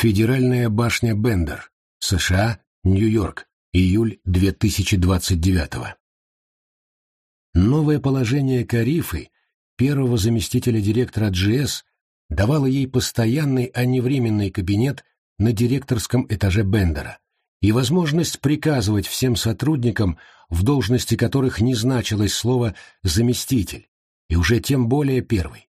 Федеральная башня Бендер, США, Нью-Йорк, июль 2029 Новое положение Карифы, первого заместителя директора GS, давало ей постоянный, а не временный кабинет на директорском этаже Бендера и возможность приказывать всем сотрудникам, в должности которых не значилось слово «заместитель», и уже тем более первый.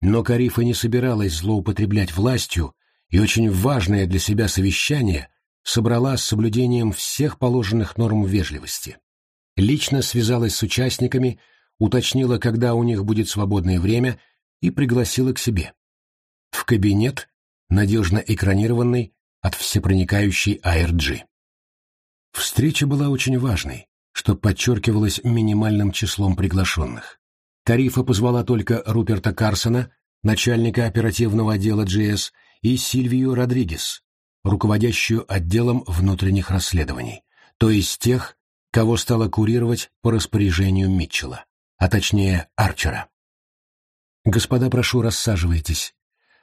Но Карифа не собиралась злоупотреблять властью, и очень важное для себя совещание собрала с соблюдением всех положенных норм вежливости. Лично связалась с участниками, уточнила, когда у них будет свободное время, и пригласила к себе. В кабинет, надежно экранированный от всепроникающей ARG. Встреча была очень важной, что подчеркивалось минимальным числом приглашенных. Тарифа позвала только Руперта Карсона, начальника оперативного отдела GS, и Сильвию Родригес, руководящую отделом внутренних расследований, то есть тех, кого стала курировать по распоряжению Митчелла, а точнее Арчера. «Господа, прошу, рассаживайтесь».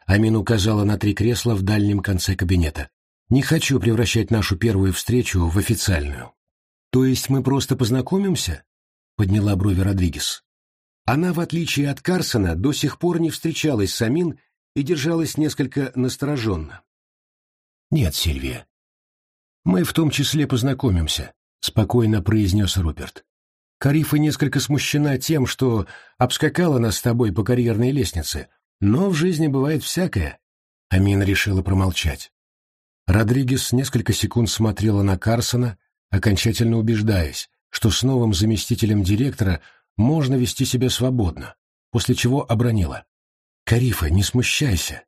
Амин указала на три кресла в дальнем конце кабинета. «Не хочу превращать нашу первую встречу в официальную». «То есть мы просто познакомимся?» — подняла брови Родригес. Она, в отличие от Карсона, до сих пор не встречалась с Амин и держалась несколько настороженно. «Нет, Сильвия. Мы в том числе познакомимся», — спокойно произнес Руперт. «Карифа несколько смущена тем, что обскакала нас с тобой по карьерной лестнице, но в жизни бывает всякое». Амина решила промолчать. Родригес несколько секунд смотрела на Карсона, окончательно убеждаясь, что с новым заместителем директора можно вести себя свободно, после чего обронила. «Карифа, не смущайся.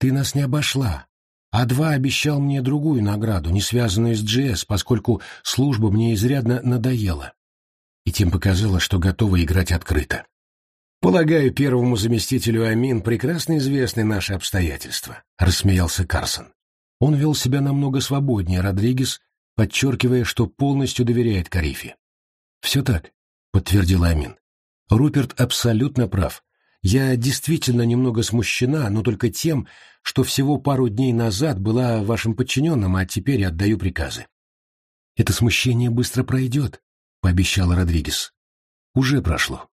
Ты нас не обошла. А два обещал мне другую награду, не связанную с GS, поскольку служба мне изрядно надоела. И тем показала, что готова играть открыто. «Полагаю, первому заместителю Амин прекрасно известны наши обстоятельства», — рассмеялся Карсон. Он вел себя намного свободнее Родригес, подчеркивая, что полностью доверяет Карифе. «Все так», — подтвердил Амин. «Руперт абсолютно прав. Я действительно немного смущена, но только тем, что всего пару дней назад была вашим подчиненным, а теперь отдаю приказы. Это смущение быстро пройдет, — пообещал Родригес. Уже прошло.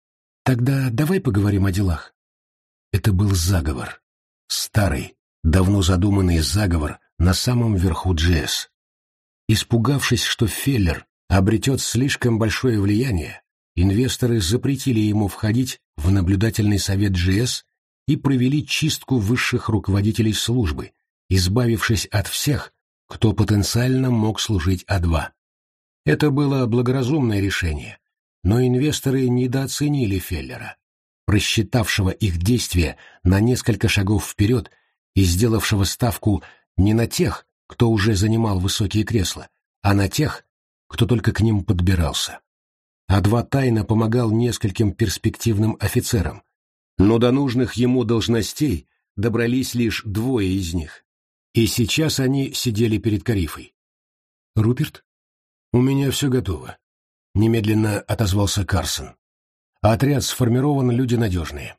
Тогда давай поговорим о делах. Это был заговор. Старый, давно задуманный заговор на самом верху Джесс. Испугавшись, что Феллер обретет слишком большое влияние, инвесторы запретили ему входить в наблюдательный совет GS и провели чистку высших руководителей службы, избавившись от всех, кто потенциально мог служить А2. Это было благоразумное решение, но инвесторы недооценили Феллера, просчитавшего их действия на несколько шагов вперед и сделавшего ставку не на тех, кто уже занимал высокие кресла, а на тех, кто только к ним подбирался а два тайно помогал нескольким перспективным офицерам. Но до нужных ему должностей добрались лишь двое из них. И сейчас они сидели перед Карифой. «Руперт, у меня все готово», — немедленно отозвался Карсон. «Отряд сформирован, люди надежные».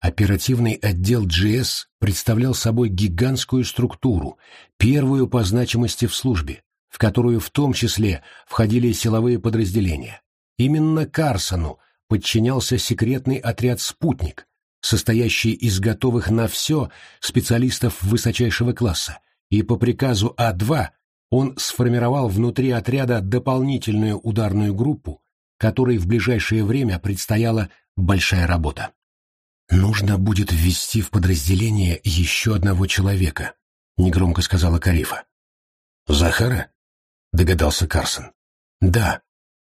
Оперативный отдел GS представлял собой гигантскую структуру, первую по значимости в службе, в которую в том числе входили силовые подразделения. Именно Карсону подчинялся секретный отряд «Спутник», состоящий из готовых на все специалистов высочайшего класса, и по приказу А2 он сформировал внутри отряда дополнительную ударную группу, которой в ближайшее время предстояла большая работа. «Нужно будет ввести в подразделение еще одного человека», — негромко сказала Карифа. «Захара?» — догадался Карсон. «Да,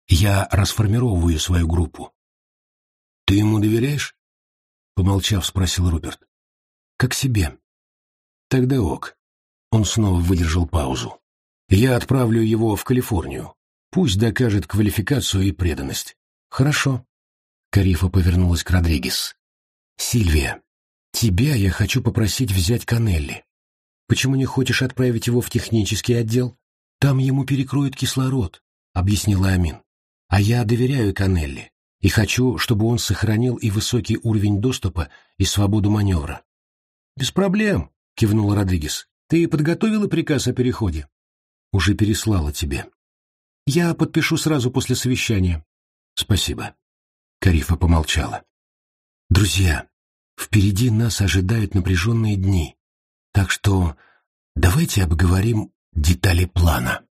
я расформировываю свою группу. Ты ему доверяешь? Помолчав, спросил Роберт. Как себе. Тогда ок. Он снова выдержал паузу. Я отправлю его в Калифорнию. Пусть докажет квалификацию и преданность. Хорошо. Карифа повернулась к Родригес. Сильвия, тебя я хочу попросить взять Канелли. Почему не хочешь отправить его в технический отдел? Там ему перекроют кислород, объяснила Амин. А я доверяю Канелли и хочу, чтобы он сохранил и высокий уровень доступа, и свободу маневра. «Без проблем», — кивнул Родригес. Ты подготовила приказ о переходе? Уже переслала тебе. Я подпишу сразу после совещания. Спасибо. Карифа помолчала. Друзья, впереди нас ожидают напряженные дни, так что давайте обговорим детали плана.